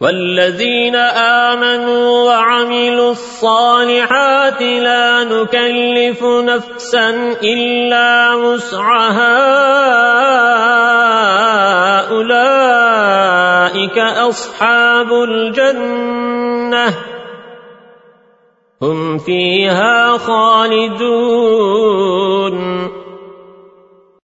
والذين آمنوا وعملوا الصالحات لا نكلف نفسا إلا مسعها أولئك أصحاب الجنة. هم فيها خالدون.